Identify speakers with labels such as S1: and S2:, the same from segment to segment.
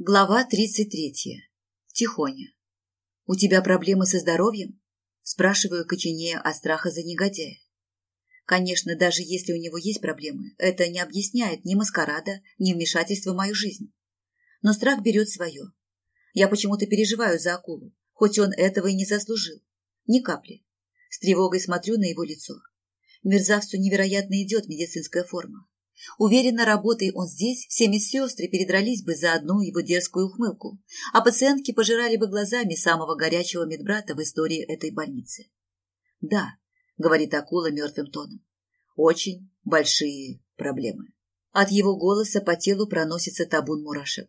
S1: Глава 33. Тихоня. «У тебя проблемы со здоровьем?» Спрашиваю, коченея от страха за негодяя. Конечно, даже если у него есть проблемы, это не объясняет ни маскарада, ни вмешательства в мою жизнь. Но страх берет свое. Я почему-то переживаю за акулу, хоть он этого и не заслужил. Ни капли. С тревогой смотрю на его лицо. Мерзавцу невероятно идет медицинская форма. Уверенно, работая он здесь, все медсестры передрались бы за одну его дерзкую ухмылку, а пациентки пожирали бы глазами самого горячего медбрата в истории этой больницы. «Да», — говорит акула мертвым тоном, — «очень большие проблемы». От его голоса по телу проносится табун мурашек.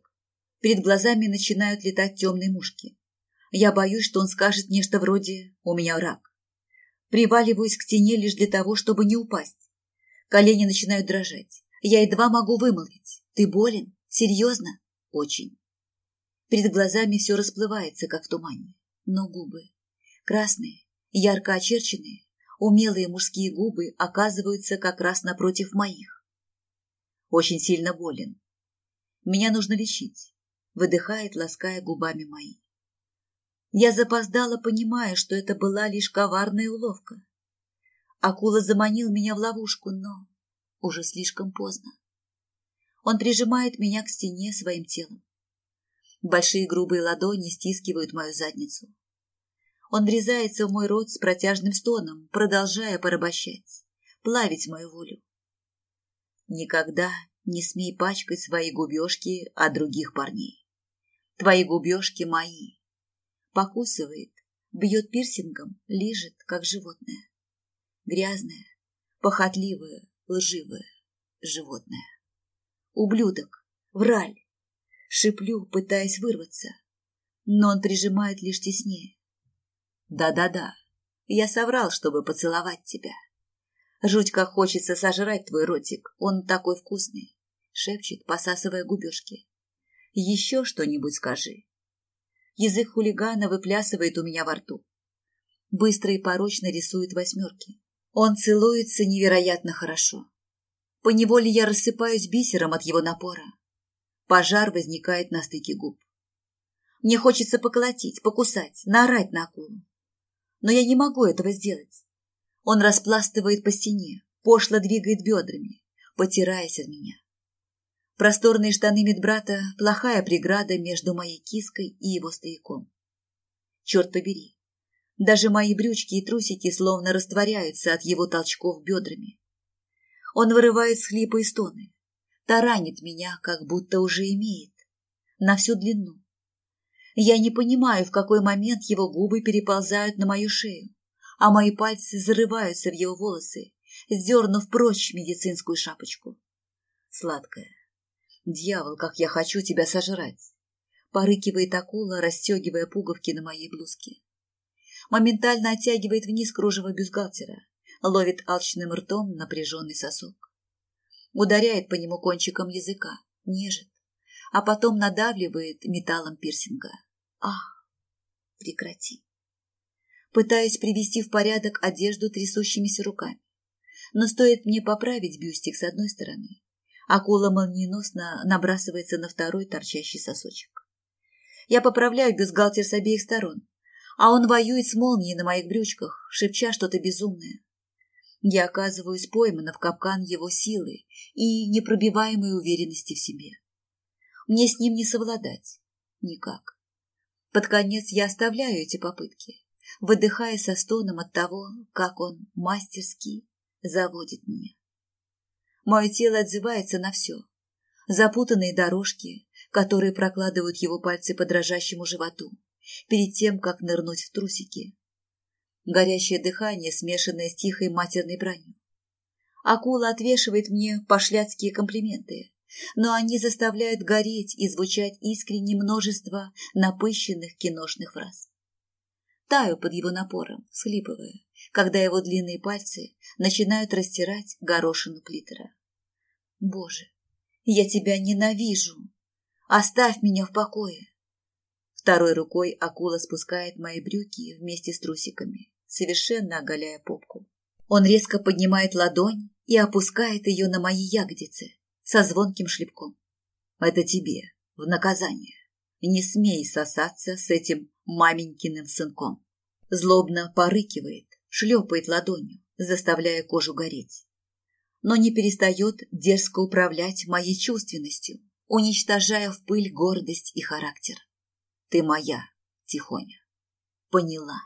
S1: Перед глазами начинают летать темные мушки. Я боюсь, что он скажет нечто вроде «у меня рак». Приваливаюсь к стене лишь для того, чтобы не упасть. Колени начинают дрожать. Я едва могу вымолвить. Ты болен? Серьезно? Очень. Перед глазами все расплывается, как в тумане. Но губы. Красные, ярко очерченные, умелые мужские губы оказываются как раз напротив моих. Очень сильно болен. Меня нужно лечить. Выдыхает, лаская губами мои. Я запоздала, понимая, что это была лишь коварная уловка. Акула заманил меня в ловушку, но уже слишком поздно. Он прижимает меня к стене своим телом. Большие грубые ладони стискивают мою задницу. Он врезается в мой рот с протяжным стоном, продолжая порабощать, плавить мою волю. Никогда не смей пачкать свои губежки от других парней. Твои губежки мои. Покусывает, бьет пирсингом, лижет, как животное грязное, похотливое, лживое животное. Ублюдок, враль. Шиплю, пытаясь вырваться, но он прижимает лишь теснее. Да-да-да, я соврал, чтобы поцеловать тебя. Жуть как хочется сожрать твой ротик, он такой вкусный, шепчет, посасывая губежки. Еще что-нибудь скажи. Язык хулигана выплясывает у меня во рту. Быстро и порочно рисует восьмерки. Он целуется невероятно хорошо. Поневоле я рассыпаюсь бисером от его напора. Пожар возникает на стыке губ. Мне хочется поколотить, покусать, наорать на акулу. Но я не могу этого сделать. Он распластывает по стене, пошло двигает бедрами, потираясь от меня. Просторные штаны медбрата – плохая преграда между моей киской и его стояком. Черт побери, даже мои брючки и трусики словно растворяются от его толчков бедрами. Он вырывает схлипы и стоны, таранит меня, как будто уже имеет, на всю длину. Я не понимаю, в какой момент его губы переползают на мою шею, а мои пальцы зарываются в его волосы, сдернув прочь медицинскую шапочку. Сладкая. Дьявол, как я хочу тебя сожрать. Порыкивает акула, расстегивая пуговки на моей блузке моментально оттягивает вниз кружево бюстгальтера, ловит алчным ртом напряженный сосок. Ударяет по нему кончиком языка, нежит, а потом надавливает металлом пирсинга. Ах, прекрати. Пытаясь привести в порядок одежду трясущимися руками. Но стоит мне поправить бюстик с одной стороны, акула молниеносно набрасывается на второй торчащий сосочек. Я поправляю бюстгальтер с обеих сторон, а он воюет с молнией на моих брючках, шепча что-то безумное. Я оказываюсь поймана в капкан его силы и непробиваемой уверенности в себе. Мне с ним не совладать. Никак. Под конец я оставляю эти попытки, выдыхая со стоном от того, как он мастерски заводит меня. Мое тело отзывается на все. Запутанные дорожки, которые прокладывают его пальцы по дрожащему животу, перед тем, как нырнуть в трусики. Горящее дыхание, смешанное с тихой матерной бранью. Акула отвешивает мне пошляцкие комплименты, но они заставляют гореть и звучать искренне множество напыщенных киношных фраз. Таю под его напором, схлипывая, когда его длинные пальцы начинают растирать горошину клитора. Боже, я тебя ненавижу! Оставь меня в покое! Второй рукой акула спускает мои брюки вместе с трусиками, совершенно оголяя попку. Он резко поднимает ладонь и опускает ее на мои ягодицы со звонким шлепком. Это тебе, в наказание. Не смей сосаться с этим маменькиным сынком. Злобно порыкивает, шлепает ладонью, заставляя кожу гореть. Но не перестает дерзко управлять моей чувственностью, уничтожая в пыль гордость и характер. Ты моя, Тихоня. Поняла.